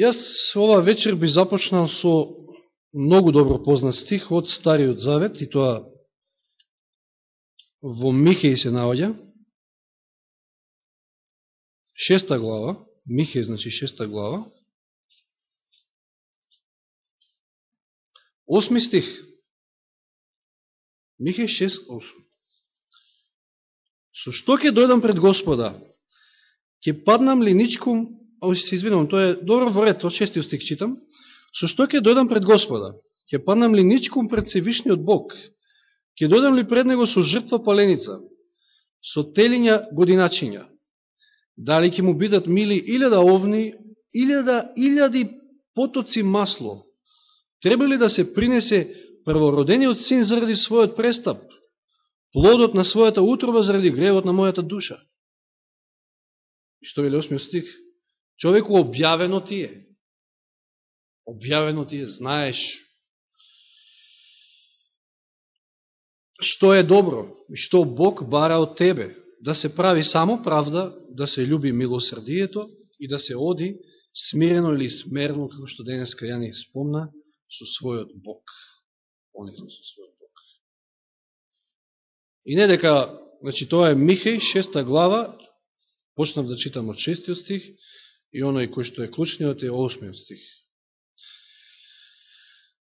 Јас ова вечер би започнал со многу добро познат стих од Стариот Завет, и тоа во Михеј се наоѓа. Шеста глава, Михеј значи шеста глава. Осми стих. Михеј 6.8. Со што ќе дојдам пред Господа? Ќе паднам ли ничком ово се извинувам, тоа е добро во ред, од шестиот стих читам. Со што ќе дојдам пред Господа? Ќе паднам ли ничком пред Севишниот Бог? Ќе дојдам ли пред Него со жртва паленица? Со телиња годиначиња? Дали ќе му бидат мили илјада овни, илјада, илјади потоци масло? Треба ли да се принесе првородениот син заради својот престап? Плодот на својата утроба заради гревот на мојата душа? Што што ли осмиот стих? Човеку објавено ти е. Објавено ти е, знаеш што е добро и што Бог бара од тебе. Да се прави само правда, да се љуби милосрдието и да се оди смирено или смерно, како што денеска ја ни спомна, со својот Бог. Понизно со својот Бог. И не дека, значи тоа е Михеј, шеста глава, почнав да читам од шестиот стих, и оној кој што е клучниот е осмиот стих.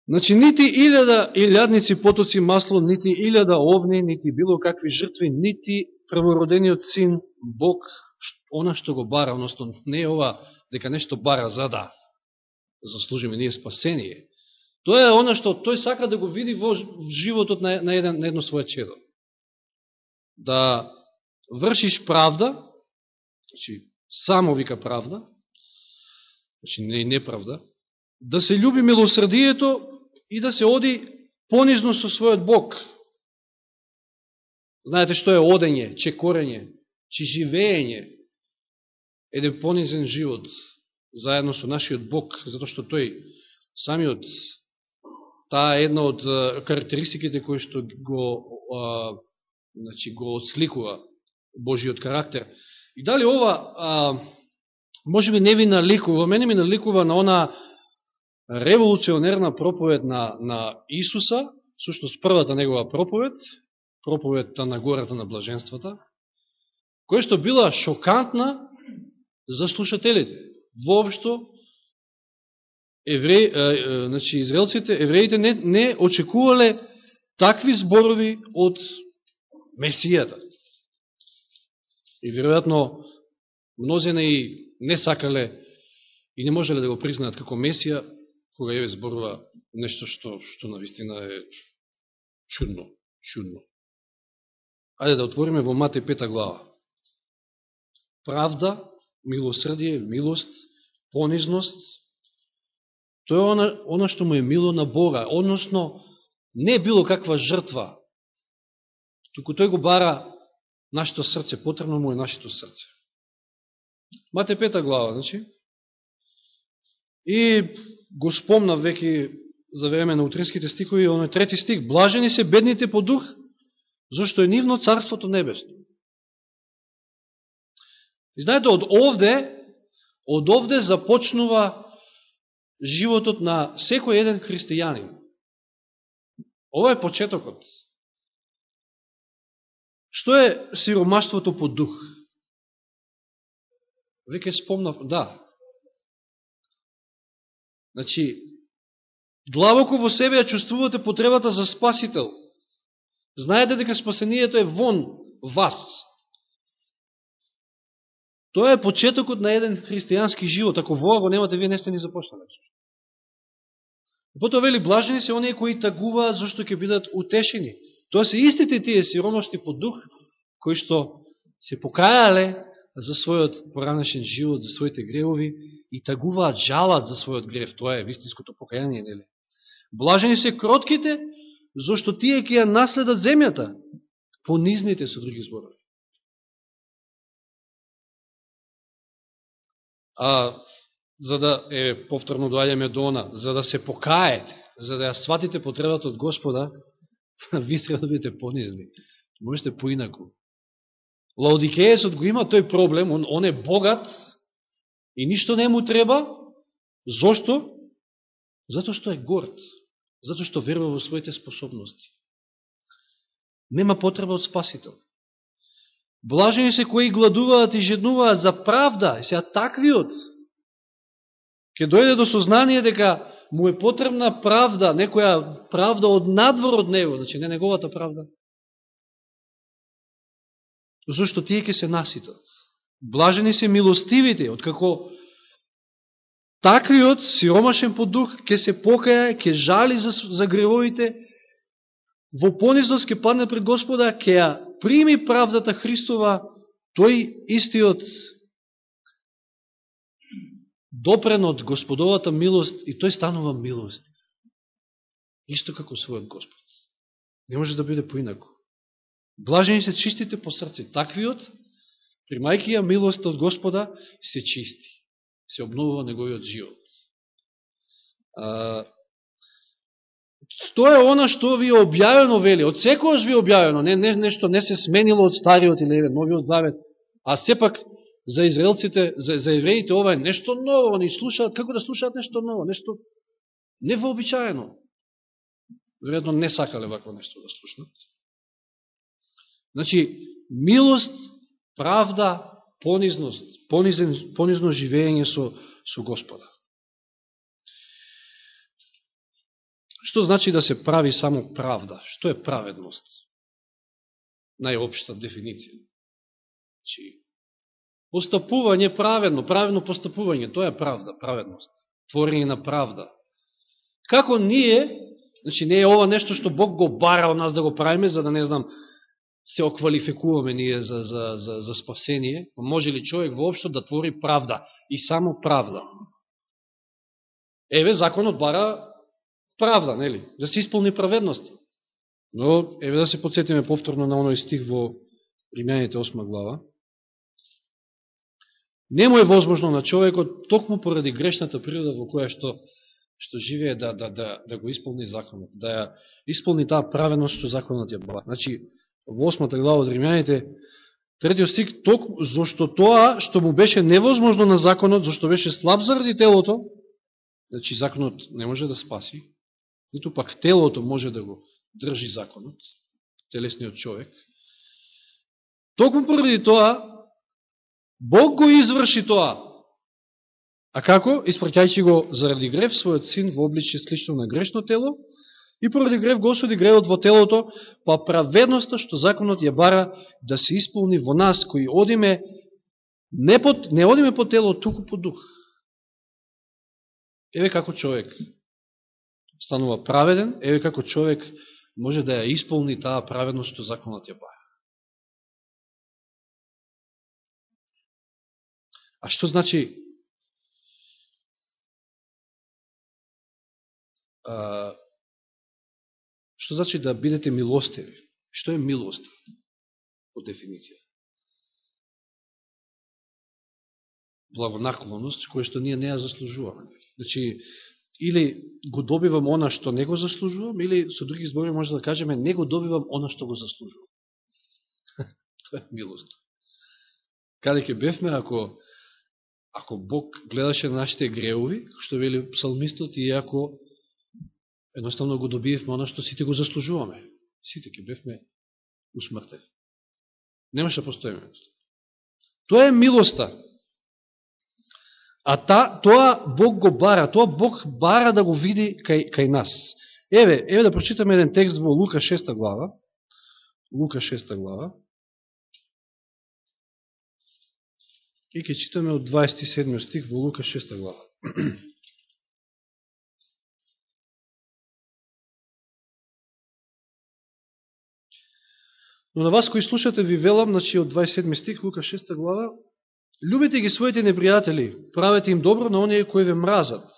Значи, нити илјада илјадници потоци масло, нити илјада овни, нити било какви жртви, нити првородениот син, Бог, она што го бара, односно не е ова дека нешто бара за да заслужиме ние спасение. Тоа е она што тој сака да го види во животот на, на, еден, на едно своје чедо. Да вршиш правда, значи, само вика правда, значи не и неправда, да се љуби милосрдието и да се оди понизно со својот Бог. Знаете што е одење, чекорење, че живеење, еден понизен живот заедно со нашиот Бог, затоа што тој самиот таа е една од карактеристиките кои што го а, значи го отсликува Божиот карактер. И дали ова а, може би не ви наликува, мене ми наликува на она револуционерна проповед на, на Исуса, сушност првата негова проповед, проповедта на гората на блаженствата, која што била шокантна за слушателите. Воопшто, евреи, е, значи, израелците, евреите не, не очекувале такви зборови од Месијата. И веројатно, мнозина и не сакале и не можеле да го признаат како Месија, кога еве зборува нешто што, што на вистина е чудно, чудно. Ајде да отвориме во Мате пета глава. Правда, милосрдие, милост, понизност, тоа е она, она што му е мило на Бога, односно не било каква жртва, туку тој го бара нашето срце, потребно му е нашето срце. Мате пета глава, значи. И го спомнав веќе за време на утринските стикови, оној трети стик, блажени се бедните по дух, зашто е нивно царството небесно. И знаете, од овде, од овде започнува животот на секој еден христијанин. Ова е почетокот. Што е сиромаштвото по дух? Веќе спомнав, да, Значи, длабоко во себе ја чувствувате потребата за спасител. Знаете дека спасението е вон вас. Тоа е почетокот на еден христијански живот. Ако воа го немате, вие не сте ни започнали. Потоа вели, блажени се оние кои тагуваат зашто ќе бидат утешени. Тоа се истите тие сиромашни по дух, кои што се покајале за својот поранешен живот, за своите гревови и тагуваат, жалат за својот грев. Тоа е вистинското покаяние, нели? Блажени се кротките, зашто тие ќе ја наследат земјата, понизните со други зборови. А за да е повторно доаѓаме до она, за да се покаете, за да ја сватите потребата од Господа, ви треба да бидете понизни. Можете поинаку. Лаодикеесот го има тој проблем, он, он е богат и ништо не му треба, Зошто? Зато што е горд. Зато што верува во своите способности. Нема потреба од спасител. Блажени се кои гладуваат и жеднуваат за правда. И сега таквиот ќе дојде до сознание дека му е потребна правда, некоја правда од надвор од него, значи не неговата правда. Зошто тие ќе се наситат. Блажени се милостивите, откако таквиот сиромашен по дух ќе се покаја, ќе жали за, за гревовите, во понизност ќе падне пред Господа, ќе ја прими правдата Христова, тој истиот допрен од Господовата милост и тој станува милост. Исто како својот Господ. Не може да биде поинако. Блажени се чистите по срце. Таквиот, примајки ја милост од Господа, се чисти. Се обновува неговиот живот. А, Тоа е она што ви е објавено, вели, од секојаш ви е објавено, не, не, нешто не се сменило од Стариот или Новиот Завет, а сепак за израелците, за, за евреите ова е нешто ново, они слушаат, како да слушаат нешто ново, нешто невообичаено. Веројатно не сакале вакво нешто да слушнат. Значи, милост, правда, понизност, понизен, понизно живење со, со Господа. Што значи да се прави само правда? Што е праведност? Најопшта дефиниција. Значи, Постапување праведно, праведно постапување, тоа е правда, праведност. Творење на правда. Како ние, значи не е ова нешто што Бог го бара од нас да го правиме, за да не знам, се оквалификуваме ние за, за, за, за спасение, може ли човек воопшто да твори правда и само правда? Еве, законот бара правда, нели? Да се исполни праведност. Но, еве да се подсетиме повторно на оној стих во Римјаните 8 глава. Не му е возможно на човекот, токму поради грешната природа во која што, што живее, да, да, да, да го исполни законот, да ја исполни таа правеност што законот ја бава. Значи, во осмата глава од Римјаните, третиот стик, ток, зашто тоа што му беше невозможно на законот, зашто беше слаб заради телото, значи законот не може да спаси, ниту пак телото може да го држи законот, телесниот човек. Токму поради тоа, Бог го изврши тоа. А како? Испраќајќи го заради грев својот син во обличие слично на грешно тело и поради грев го осуди гревот во телото, па праведноста што законот ја бара да се исполни во нас, кои одиме не, под, не одиме по тело, туку по дух. Еве како човек станува праведен, еве како човек може да ја исполни таа праведност што законот ја бара. А што значи а, што значи да бидете милостиви? Што е милост по дефиниција? Благонаклоност, која што ние не ја заслужуваме. Значи, или го добивам она што не го заслужувам, или со други збори може да кажеме не го добивам она што го заслужувам. Тоа е милост. Каде ќе бевме ако ако Бог гледаше на нашите греови, што вели псалмистот, и ако едноставно го добиевме оно што сите го заслужуваме, сите ќе бевме усмртени. Немаше да постоеме. Тоа е милоста. А та, тоа Бог го бара, тоа Бог бара да го види кај, кај нас. Еве, еве да прочитаме еден текст во Лука 6 глава. Лука 6 глава. И ќе читаме од 27 стих во Лука 6 глава. Но на вас кои слушате ви велам, значи од 27 стих, Лука 6 глава, Любите ги своите непријатели, правете им добро на оние кои ве мразат.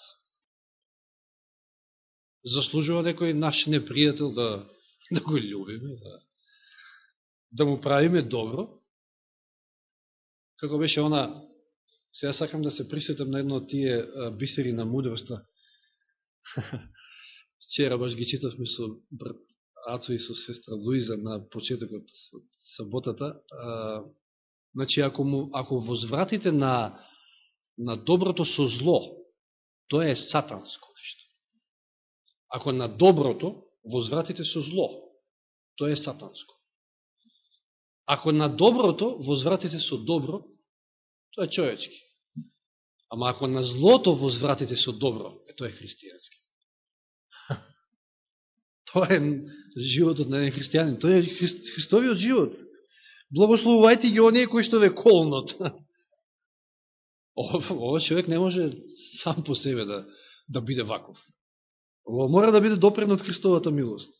Заслужува некој наш непријател да, да го любиме, да, да му правиме добро како беше она, сега сакам да се присетам на едно од тие бисери на мудроста. Вчера баш ги читавме со брат Ацо и со сестра Луиза на почетокот од саботата. А, значи, ако, му, ако возвратите на, на доброто со зло, тоа е сатанско нешто. Ако на доброто возвратите со зло, тоа е сатанско. Ако на доброто возвратите со добро, тоа е човечки. Ама ако на злото возвратите со добро, е тоа е христијански. Тоа е животот на еден христијанин. Тоа е Христовиот живот. Благословувајте ги оние кои што ве колнот. Ова човек не може сам по себе да, да биде ваков. Ова мора да биде допрен од Христовата милост.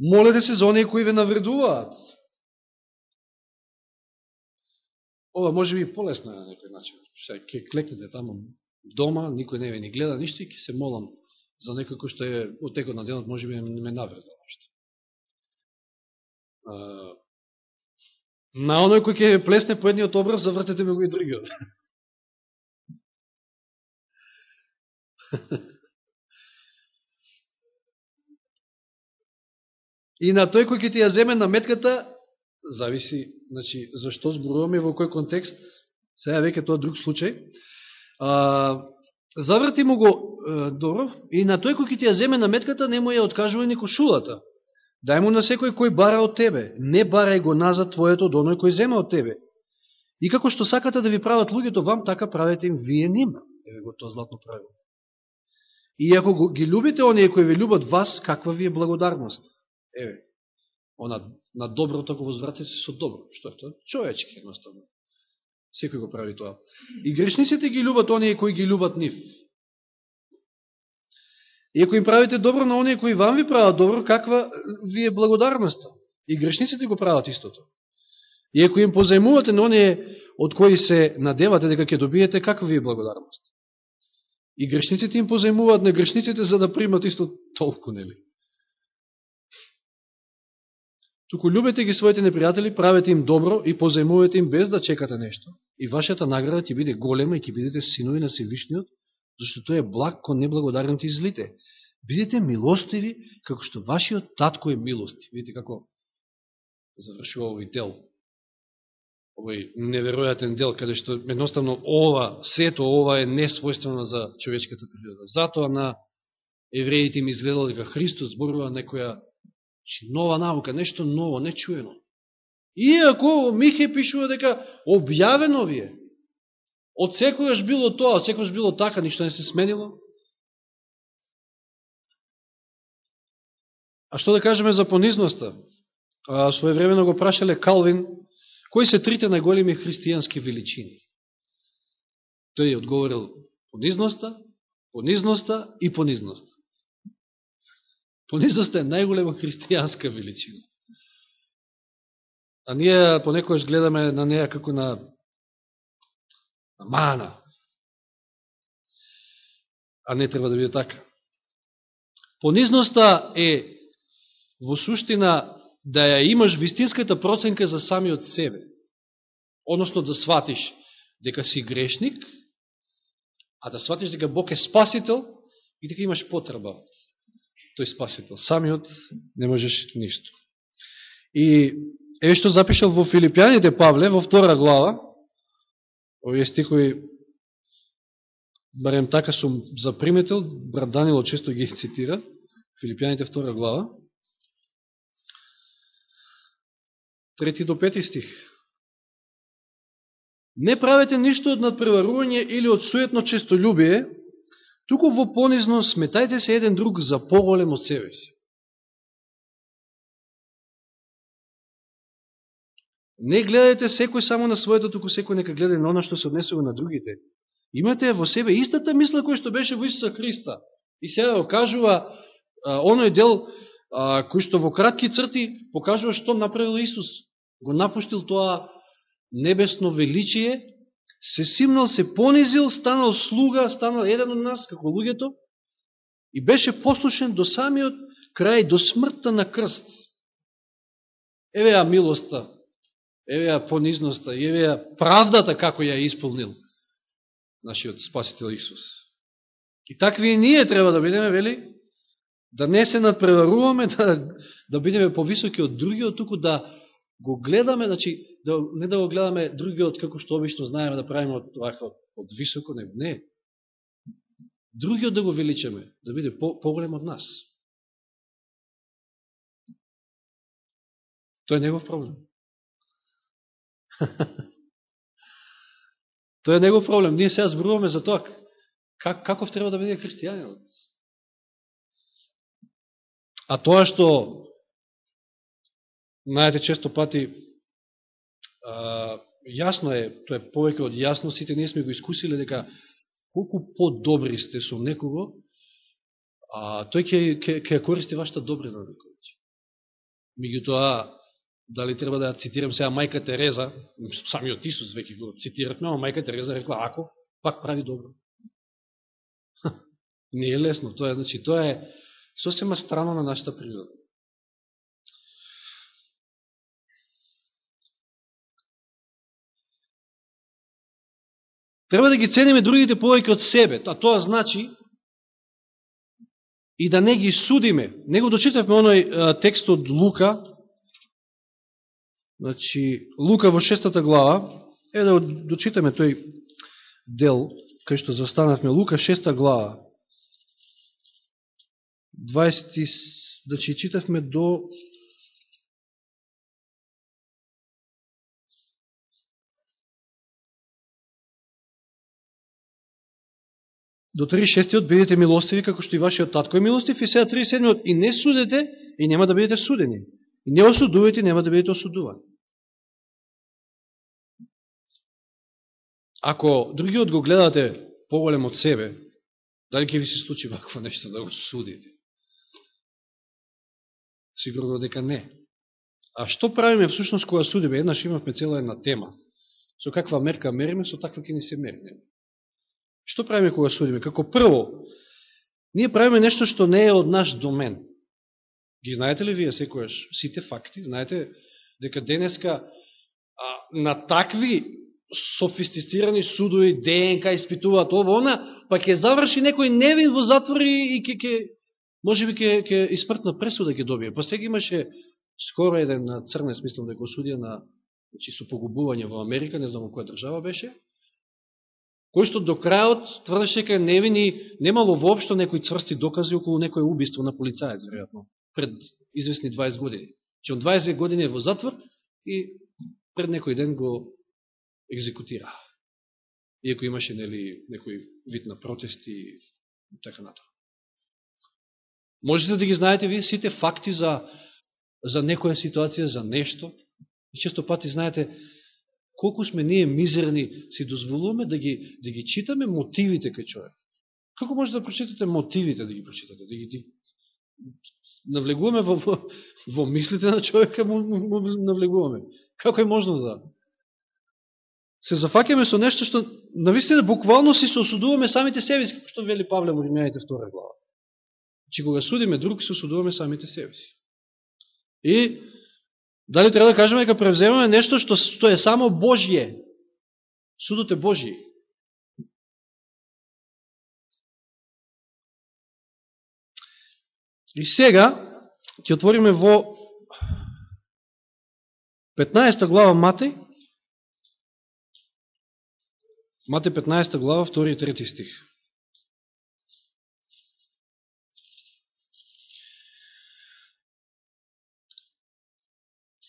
Молете се за оние кои ве навредуваат. Ова може би полесно на некој начин. Ше, ке клекнете тамо дома, никој не ве ни гледа ништо и ке се молам за некој кој што е од текот на денот може би ме навреда нешто. На оној кој ќе плесне по едниот образ, завртете ме го и другиот. И на тој кој ќе ти ја земе на метката, зависи, значи, зашто зборуваме во кој контекст, сега веќе тоа друг случај, а, заврти му го, е, добро, и на тој кој ќе ти ја земе на метката, не му ја откажува ни кошулата. Дај му на секој кој бара од тебе, не барај го назад твоето од оној кој зема од тебе. И како што сакате да ви прават луѓето вам, така правете им вие нима. Еве го тоа златно правило. И ако ги любите оние кои ви любат вас, каква ви е благодарност? Еве, она на доброто го возвратите со добро. Што е тоа? Човечки, едноставно. Секој го прави тоа. И грешниците ги любат оние кои ги любат нив. И ако им правите добро на оние кои вам ви прават добро, каква ви е благодарноста? И грешниците го прават истото. И ако им позајмувате на оние од кои се надевате дека ќе добиете, каква ви е благодарност? И грешниците им позајмуваат на грешниците за да примат исто толку, нели? Туку любете ги своите непријатели, правете им добро и позајмувате им без да чекате нешто. И вашата награда ќе биде голема и ќе бидете синови на Севишниот, зашто тој е благ кон неблагодарните и злите. Бидете милостиви, како што вашиот татко е милостив. Видите како завршува овој дел. Овој неверојатен дел, каде што едноставно ова, сето ова е несвојствено за човечката природа. Затоа на евреите им изгледало дека Христос зборува некоја чи нова наука, нешто ново, нечуено. Иако Михе пишува дека објавено ви е, Од секојаш било тоа, од секојаш било така, ништо не се сменило. А што да кажеме за понизноста? Своевремено го прашале Калвин, кои се трите најголеми христијански величини? Тој е одговорил понизноста, понизноста и понизноста. Понизноста е најголема христијанска величина. А ние понекојаш гледаме на неја како на мана. А не треба да биде така. Понизноста е во суштина да ја имаш вистинската проценка за самиот себе. Односно да сватиш дека си грешник, а да сватиш дека Бог е спасител и дека имаш потреба тој спасител. Самиот не можеш ништо. И е што запишал во Филипјаните Павле, во втора глава, овие стихови, барем така сум заприметил, брат Данило често ги цитира, Филипјаните втора глава, трети до пети стих. Не правете ништо од надпреварување или од суетно честолюбие, туку во понизно сметајте се еден друг за поголем од себе си. Не гледате секој само на своето, туку секој нека гледа на оно што се однесува на другите. Имате во себе истата мисла која што беше во Исуса Христа. И сега да окажува а, оној дел а, кој што во кратки црти покажува што направил Исус. Го напуштил тоа небесно величие, се симнал, се понизил, станал слуга, станал еден од нас, како луѓето, и беше послушен до самиот крај, до смртта на крст. Еве ја милоста еве ја понизноста, еве ја правдата како ја исполнил нашиот Спасител Исус. И такви и ние треба да бидеме, вели, да не се надпреваруваме, да, да бидеме повисоки од другиот, туку да го гледаме, значи, да, не да го гледаме другиот како што обично знаеме да правиме од, од, од високо, не, не. другиот да го величаме, да биде по, поголем од нас. Тој е негов проблем. тоа е негов проблем. Ние сега зборуваме за тоа как, каков треба да биде христијанинот. А тоа што, најте често пати, а, јасно е, тоа е повеќе од јасно, сите ние сме го искусиле дека колку по-добри сте со некого, а тој ќе, ќе, ќе користи вашата добрина на некој. Меѓутоа дали треба да цитирам сега мајка Тереза, самиот Исус веќе го цитиравме, ама мајка Тереза рекла, ако, пак прави добро. Не е лесно, тоа е, значи, тоа е сосема страно на нашата природа. Треба да ги цениме другите повеќе од себе. А тоа значи и да не ги судиме. Него дочитавме оној текст од Лука, значи Лука во шестата глава, е да дочитаме тој дел, кај што застанавме, Лука шеста глава, 20, значи читавме до до 36-тиот бидете милостиви како што и вашиот татко е милостив и сега 37-тиот и не судете и нема да бидете судени. И не осудувате нема да бидете осудувани. Ако другиот го гледате поголем од себе, дали ќе ви се случи вакво нешто да го судите? Сигурно дека не. А што правиме всушност кога судиме? Еднаш имавме цела една тема. Со каква мерка мериме, со таква ќе ни се мериме. Што правиме кога судиме? Како прво, ние правиме нешто што не е од наш домен. Ги знаете ли вие секојаш сите факти? Знаете дека денеска а, на такви софистицирани судови, ДНК испитуваат ово, она, па ќе заврши некој невин во затвори и ќе, ќе може би ќе, ќе испртна пресуда ќе добие. Па сега имаше скоро еден на црне смислам дека осудија на значи, со погубување во Америка, не знам која држава беше, кој што до крајот тврдеше дека невини немало воопшто некои цврсти докази околу некој убиство на полицаец, веројатно, пред известни 20 години. Че он 20 години е во затвор и пред некој ден го екзекутира. Иако имаше нели, некој вид на протести и така натаму. Можете да ги знаете вие сите факти за, за некоја ситуација, за нешто. И често пати знаете, колку сме ние мизерни, си дозволуваме да ги, да ги читаме мотивите кај човек. Како може да прочитате мотивите да ги прочитате? Да ги, да, навлегуваме во, во, во мислите на човека, му, му, му навлегуваме. Како е можно да? Се зафакеме со нешто што, навистина, буквално си се осудуваме самите себе си, што вели Павле во Римјаните втора глава. Че кога судиме друг, се осудуваме самите себе си. И Дали треба да кажеме дека превземаме нешто што, што е само Божие? Судот е Божие. И сега ќе отвориме во 15 глава Матеј, Матеј 15 глава, 2 и 3 стих.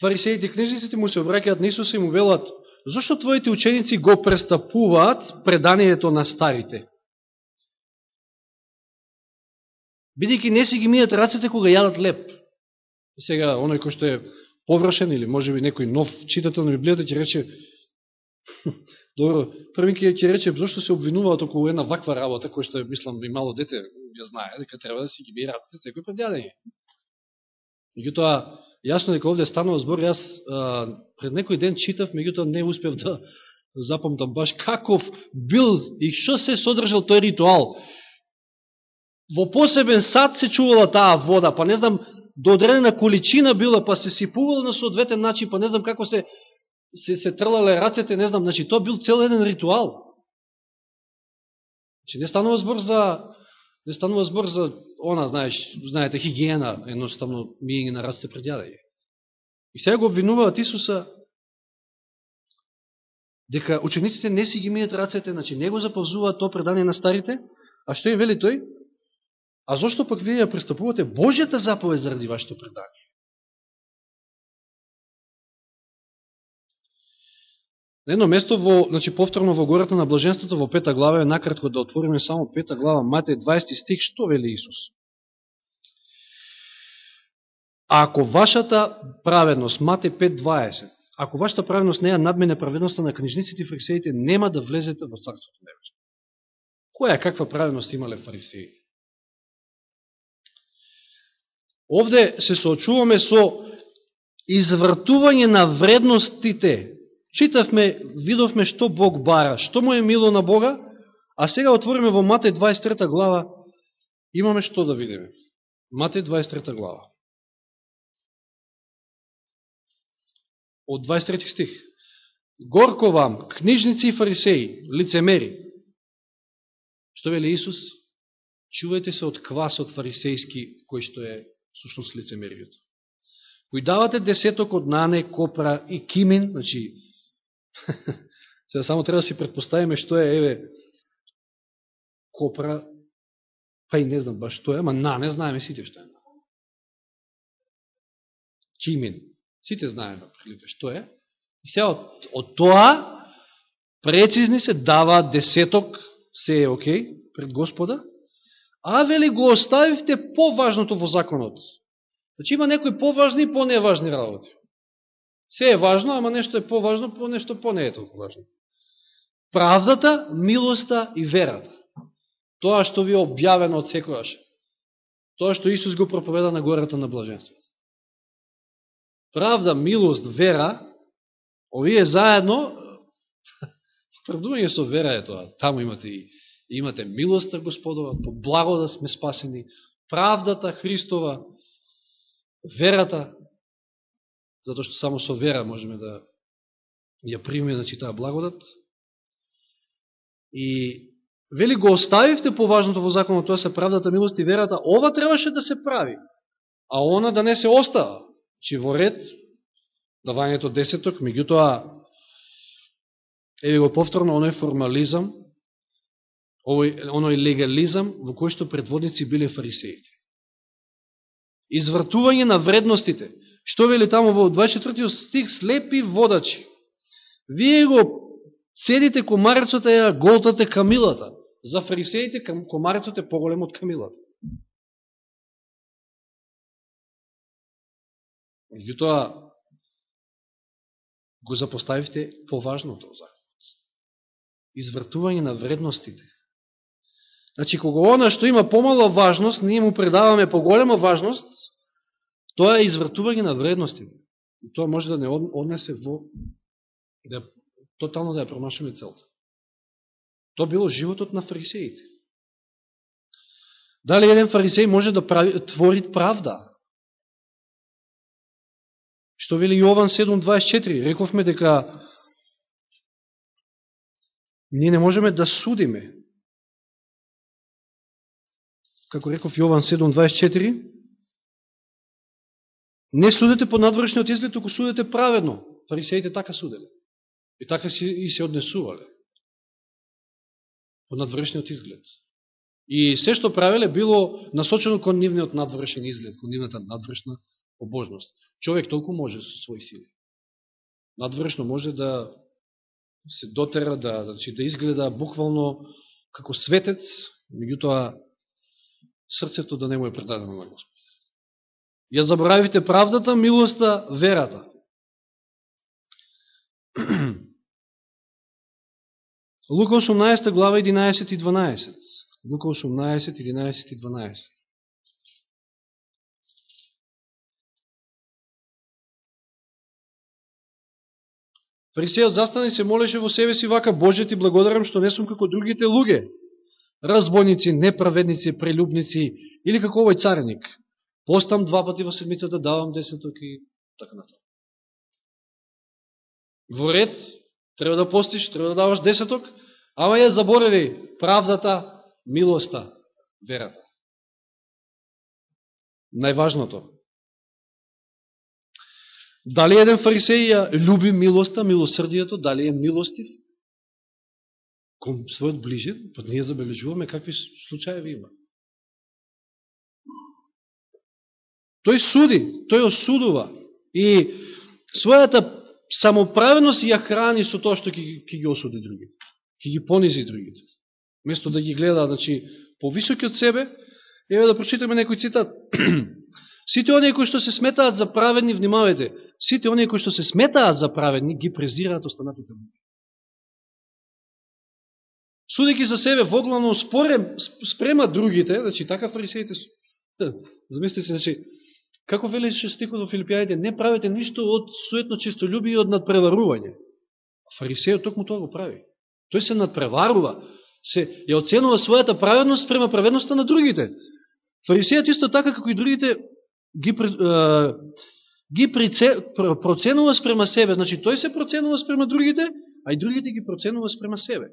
Фарисеите и книжниците му се обраќаат на Исуса и му велат, зашто твоите ученици го престапуваат преданието на старите? Бидејќи не си ги мијат рацете кога јадат леп. И сега, оној кој што е површен или може би некој нов читател на Библијата ќе рече Добро, први ќе ќе рече зашто се обвинуваат околу една ваква работа која што мислам и мало дете ја знае дека треба да си ги мија рацете секој пред јадење. Меѓутоа, Јасно дека овде станува збор, јас а, пред некој ден читав, меѓутоа не успев да запомтам баш каков бил и што се содржал тој ритуал. Во посебен сад се чувала таа вода, па не знам, до одредена количина била, па се сипувала на соодветен начин, па не знам како се, се, се трлале рацете, не знам, значи, тоа бил цел еден ритуал. Значи, не станува збор за Не станува збор за она, знаеш, знаете, хигиена, едноставно мијење на раците пред јадење. И сега го обвинуваат Исуса дека учениците не си ги мијат рацете, значи не го запазуваат то предание на старите, А што им вели тој? А зошто пак вие ја пристапувате Божјата заповед заради вашето предание? На едно место, во, значи, повторно во гората на блаженството, во пета глава, е накратко да отвориме само пета глава, Матеј 20 стих, што вели Исус? Ако вашата праведност, мате 5.20, ако вашата праведност не е надмене праведността на книжниците и фарисеите, нема да влезете во Царството Небесно. Која каква праведност имале фарисеите? Овде се соочуваме со извртување на вредностите Читавме, видовме што Бог бара, што му е мило на Бога, а сега отвориме во Матеј 23 глава, имаме што да видиме. Матеј 23 глава. Од 23 стих. Горко вам, книжници и фарисеи, лицемери. Што вели Исус? Чувајте се од квасот фарисејски, кој што е сушност лицемеријето. Кој давате десеток од нане, копра и кимин, значи Сега само треба да си предпоставиме што е, еве, копра, па и не знам баш што е, ама нане знаеме сите што е. Кимин Сите знаеме, прилипе, што е. И сега од, од тоа, прецизни се дава десеток, се е окей, пред Господа, а вели го оставивте поважното во законот. Значи има некои поважни и поневажни работи. Се е важно, ама нешто е поважно, по нешто по не е толку важно. Правдата, милоста и верата. Тоа што ви е објавено од секојаш. Тоа што Исус го проповеда на гората на блаженството. Правда, милост, вера, овие заедно, правдување со вера е тоа. Таму имате и имате милоста Господова, по благо да сме спасени, правдата Христова, верата, затоа што само со вера можеме да ја примеме значи, таа благодат. И вели го оставивте поважното во законот, тоа се правдата, милост и верата, ова требаше да се прави, а она да не се остава че во ред, давањето десеток, меѓутоа, еве го повторно, оној формализам, овој, оној легализам во кој што предводници биле фарисеите. Извртување на вредностите, Што вели таму во 24 стих, слепи водачи. Вие го седите комарецот и голтате камилата. За фарисеите комарецот е поголем од камилата. Меѓутоа, го запоставивте поважното законот. Извртување на вредностите. Значи, кога она што има помала важност, ние му предаваме поголема важност, Тоа е извртување на вредности. И тоа може да не однесе во да тотално да ја промашаме целта. Тоа било животот на фарисеите. Дали еден фарисеј може да прави, твори правда? Што вели Јован 7.24? Рековме дека ние не можеме да судиме. Како реков Јован 7.24? Не судете по надвршниот изглед, току судете праведно. Фарисеите така суделе. И така си, и се однесувале. По надвршниот изглед. И се што правеле било насочено кон нивниот надвршен изглед, кон нивната надвршна побожност. Човек толку може со своји сили. Надвршно може да се дотера, да, значи, да изгледа буквално како светец, меѓутоа срцето да не му е предадено на Господ. Ја заборавите правдата, милоста, верата. Лука 18 глава 11 и 12. Лука 18, 11 и 12. Фарисејот застана и се молеше во себе си вака, Боже ти благодарам што не сум како другите луѓе, разбойници, неправедници, прелюбници или како овој царник Постам два пати во седмицата, давам десеток и така натаму. Во ред, треба да постиш, треба да даваш десеток, ама ја заборави правдата, милоста, верата. Најважното. Дали еден фарисеј ја люби милоста, милосрдијето, дали е милостив? кон својот ближен, под ние забележуваме какви случаеви има. Тој суди, тој осудува и својата самоправеност ја храни со тоа што ќе ги осуди другите, ќе ги понизи другите. Место да ги гледа, значи, повисоки од себе, еве да прочитаме некој цитат. Сите оние кои што се сметаат за праведни, внимавајте, сите оние кои што се сметаат за праведни, ги презираат останатите луѓе. Судејќи за себе воглавно спорем, спрема другите, значи така фарисеите, да, замислите се, значи, како велеше стикот во Филипијаните, не правите ништо од суетно чистолюби и од надпреварување. Фарисејот токму тоа го прави. Тој се надпреварува, се ја оценува својата праведност спрема праведността на другите. Фарисејот исто така како и другите ги, ги прице, проценува спрема себе. Значи, тој се проценува спрема другите, а и другите ги проценува спрема себе.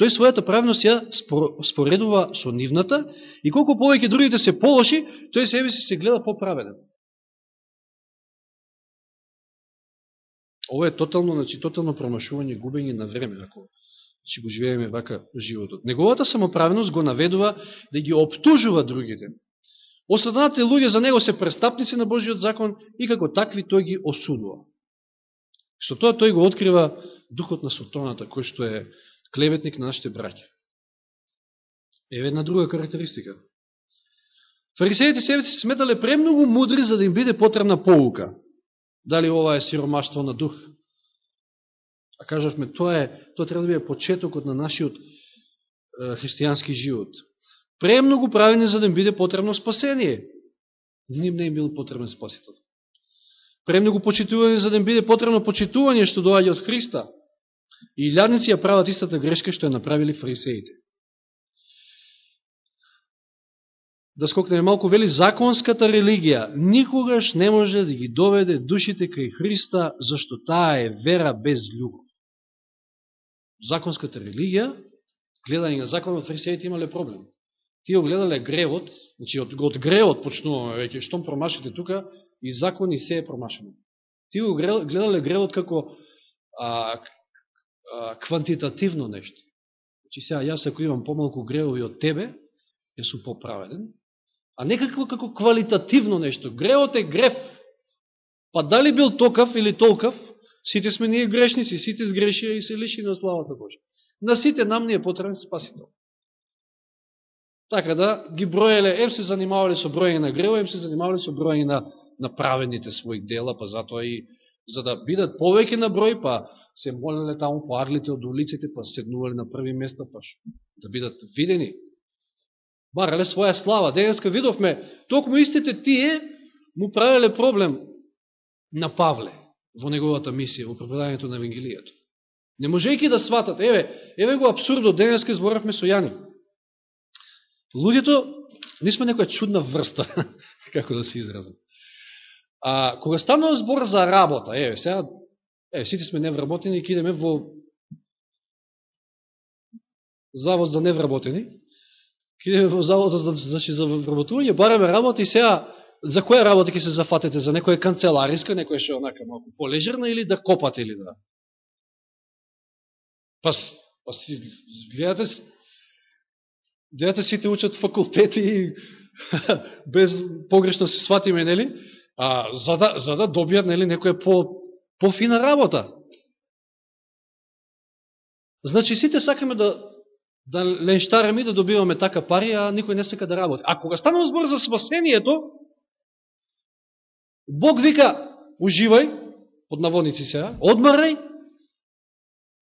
Тој својата правност ја споредува со нивната и колку повеќе другите се полоши, тој себе си се гледа поправеден. Ова е тотално, значи, тотално промашување, губење на време, ако значи, го живееме вака животот. Неговата самоправеност го наведува да ги обтужува другите. Останатите луѓе за него се престапници на Божиот закон и како такви тој ги осудува. Што тоа тој го открива духот на сотоната, кој што е клеветник на нашите браќа. Еве една друга карактеристика. Фарисеите себе се сметале премногу мудри за да им биде потребна поука. Дали ова е сиромаштво на дух? А кажавме, тоа е, тоа треба да биде почетокот на нашиот христијански живот. Премногу правени за да им биде потребно спасение. Ним не им бил потребен спасител. Премногу почитување за да им биде потребно почитување што доаѓа од Христа. И лјадници ја прават истата грешка што ја направили фарисеите. Да скокнеме малку, вели, законската религија никогаш не може да ги доведе душите кај Христа, зашто таа е вера без љубов. Законската религија, гледање на законот, фарисеите имале проблем. Тие гледале гревот, значи од, од гревот почнуваме веќе, штом промашите тука, и закон и се е промашено. Тие го гледале гревот како а, квантитативно нешто. Значи сега јас ако имам помалку гревови од тебе, јас сум поправеден, а не како квалитативно нешто. Гревот е грев. Па дали бил токав или толкав, сите сме ние грешници, сите сгрешија и се лиши на славата Божа. На сите нам ни е потребен спасител. Така да ги броеле, ем се занимавале со броење на грео, ем се занимавале со броење на, на праведните своји дела, па затоа и за да бидат повеќе на број, па се молеле таму по арлите од улиците, па седнувале на први места, па да бидат видени. Барале своја слава. Денеска видовме, токму истите тие му правеле проблем на Павле во неговата мисија, во проповедањето на Евангелијето. Не можејќи да сватат, еве, еве го абсурдо, денеска зборавме со Јани. Луѓето, не сме некоја чудна врста, како да се изразам. А, кога станува збор за работа, еве, сега Е, сите сме невработени и кидеме во завод за невработени. Кидеме во завод за, значи, за вработување, бараме работа и сега за која работа ќе се зафатете? За некоја канцелариска, некоја што онака малку полежерна или да копате или да? Па, па гледате, гледате сите учат факултети и без погрешно се сватиме, нели? А, за да, за да добијат нели, некоја по пофина работа. Значи, сите сакаме да, да ленштараме и да добиваме така пари, а никој не сака да работи. А кога станува збор за спасението, Бог вика, уживај, под наводници сега, одмарај,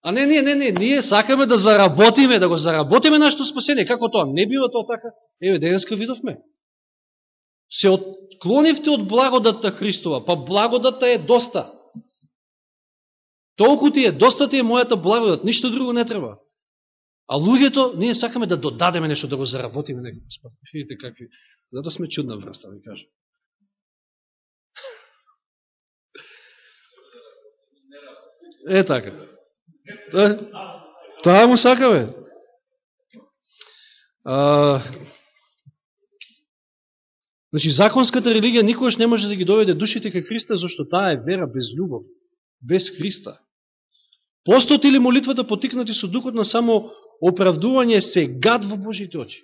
а не, не, не, не, ние сакаме да заработиме, да го заработиме нашето спасение. Како тоа? Не бива тоа така. Еве, денеска видовме. Се отклонивте од благодатта Христова, па благодатта е доста. Толку ти е, доста ти е мојата благодат, ништо друго не треба. А луѓето, ние сакаме да додадеме нешто, да го заработиме некој спас. Видите какви, зато сме чудна врста, ви кажа. Е така. Таа му сакаме. А, значи, законската религија никогаш не може да ги доведе душите кај Христа, зашто таа е вера без љубов без Христа. Постот или молитвата потикнати со духот на само оправдување се гад во Божите очи.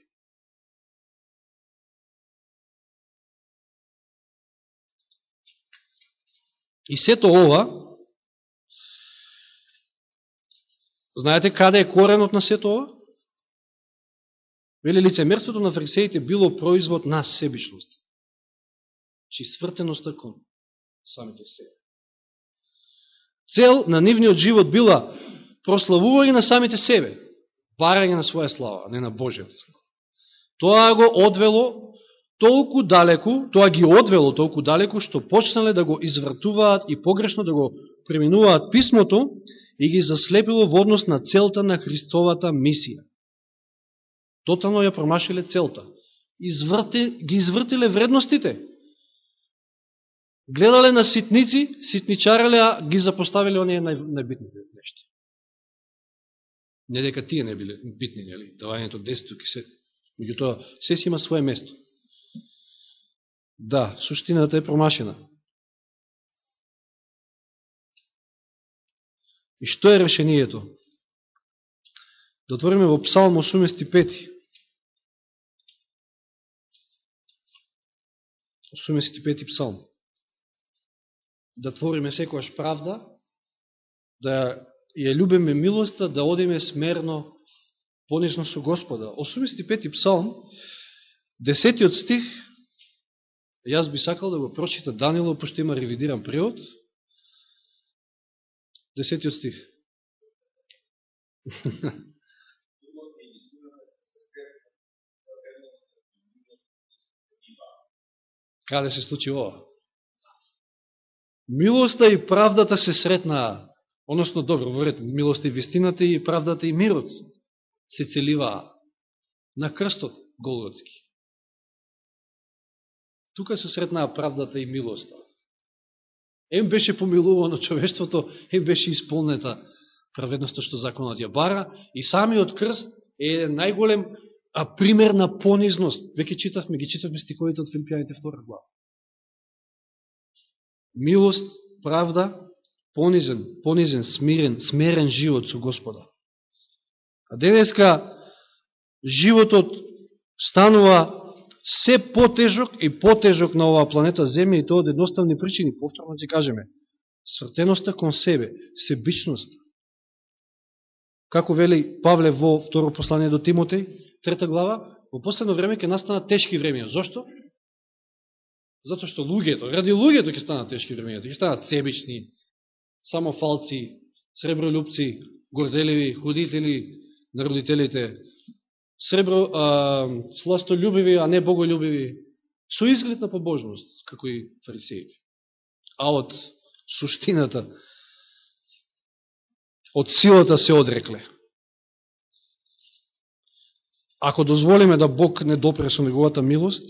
И сето ова, знаете каде е коренот на сето ова? Вели, лицемерството на фарисеите било производ на себичност. Чи свртеността кон самите себе. Цел на нивниот живот била прославување на самите себе, барање на своја слава, а не на Божијата слава. Тоа го одвело толку далеку, тоа ги одвело толку далеку, што почнале да го извртуваат и погрешно да го преминуваат писмото и ги заслепило во однос на целта на Христовата мисија. Тотално ја промашиле целта. Изврти, ги извртиле вредностите. Гледале на ситници, ситничареле, а ги запоставиле оние нај, најбитните нешти. Не дека тие не биле битни, нели? Давањето десетоки се, меѓутоа, се си има свое место. Да, суштината е промашена. И што е решението? Да отвориме во Псалм 85. 85 псалм. Да твориме секојаш правда, да ја любиме милоста, да одиме смерно, понижно со Господа. 85 псалм, 10 стих, Јас би сакал да го прочита Данило, пошто има ревидиран превод. Десетиот стих. Каде се случи ова? Милоста и правдата се сретнаа, односно добро, во ред, милоста и вистината и правдата и мирот се целиваа на крстот Голготски. Тука се сретнаа правдата и милоста. Ем беше помилувано човештвото, ем беше исполнета праведноста што законот ја бара и самиот крст е најголем а, пример на понизност. Веќе читавме, ги читавме стиковите од Филипијаните втора глава. Милост, правда, понизен, понизен, смирен, смерен живот со Господа. А денеска животот станува се потежок и потежок на оваа планета Земја и тоа од едноставни причини, повторно ќе кажеме, свртеноста кон себе, себичност. Како вели Павле во второ послание до Тимотеј, трета глава, во последно време ќе настанат тешки времења. Зошто? Зато што луѓето, ради луѓето ќе станат тешки времења, ќе станат себични, самофалци, сребролюбци, горделиви, худители на родителите, сребро, а, сластолюбиви, а не боголюбиви, со изглед на побожност, како и фарисеите. А од суштината, од силата се одрекле. Ако дозволиме да Бог не допре со неговата милост,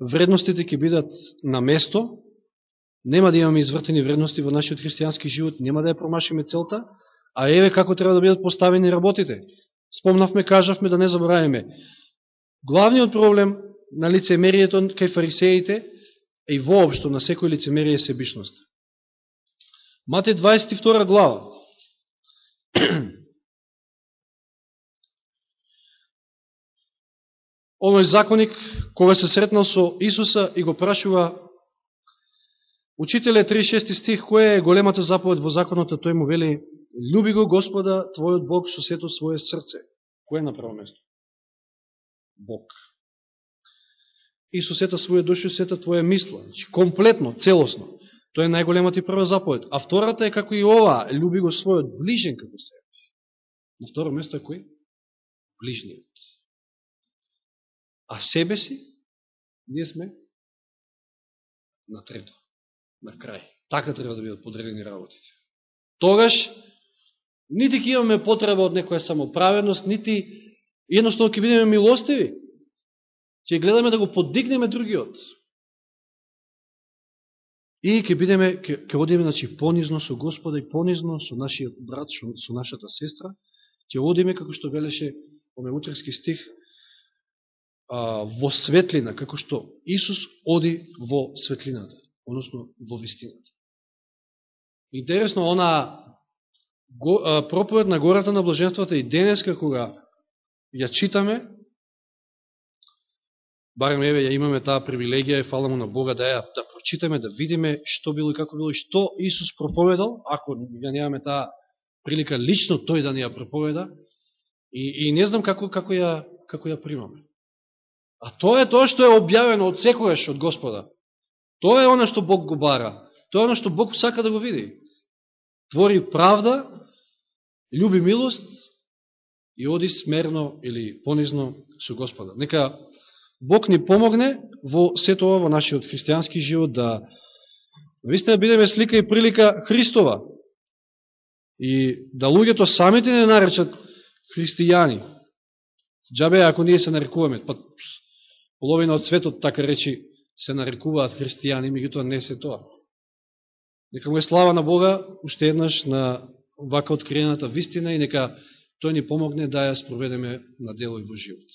вредностите ќе бидат на место, нема да имаме извртени вредности во нашиот христијански живот, нема да ја промашиме целта, а еве како треба да бидат поставени работите. Спомнавме, кажавме да не забравиме. Главниот проблем на лицемерието кај фарисеите и воопшто на секој лицемерие е себишност. Мате 22 глава. Оној законик, кога се сретнал со Исуса и го прашува Учителе 36 стих, која е големата заповед во законот, тој му вели Люби го Господа, твојот Бог, со сето своје срце. Кој е на прво место? Бог. И со сета своја душа, сета твоја мисла. Значи, комплетно, целосно. Тоа е најголемата и прва заповед. А втората е како и ова, люби го својот ближен како себе. На второ место е кој? Ближниот. А себе си, ние сме на трето, на крај. Така треба да бидат подредени работите. Тогаш Нити ќе имаме потреба од некоја самоправедност, нити едноставно ќе бидеме милостиви. Ќе гледаме да го подигнеме другиот. И ќе бидеме, ќе, ќе одиме значи, понизно со Господа и понизно со нашиот брат, со нашата сестра. Ќе одиме, како што велеше овој утренски стих, во светлина, како што Исус оди во светлината, односно во вистината. Интересно, она проповед на гората на блаженствата и денеска кога ја читаме, барем еве ја имаме таа привилегија и фала му на Бога да ја да прочитаме, да видиме што било и како било и што Исус проповедал, ако ја немаме таа прилика лично тој да ни ја проповеда, и, и не знам како, како, ја, како ја примаме. А тоа е тоа што е објавено од секојаш од Господа. Тоа е оно што Бог го бара. Тоа е оно што Бог сака да го види. Твори правда, љуби милост и оди смерно или понизно со Господа. Нека Бог ни помогне во сето ова во нашиот христијански живот да вистина бидеме слика и прилика Христова и да луѓето самите не наречат христијани. Джабе ако ние се нарекуваме, па половина од светот, така речи, се нарекуваат христијани, меѓутоа не се тоа. Нека му е слава на Бога, уште еднаш на вака откриената вистина и нека тој ни помогне да ја спроведеме на дело и во живот.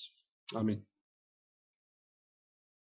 Амин.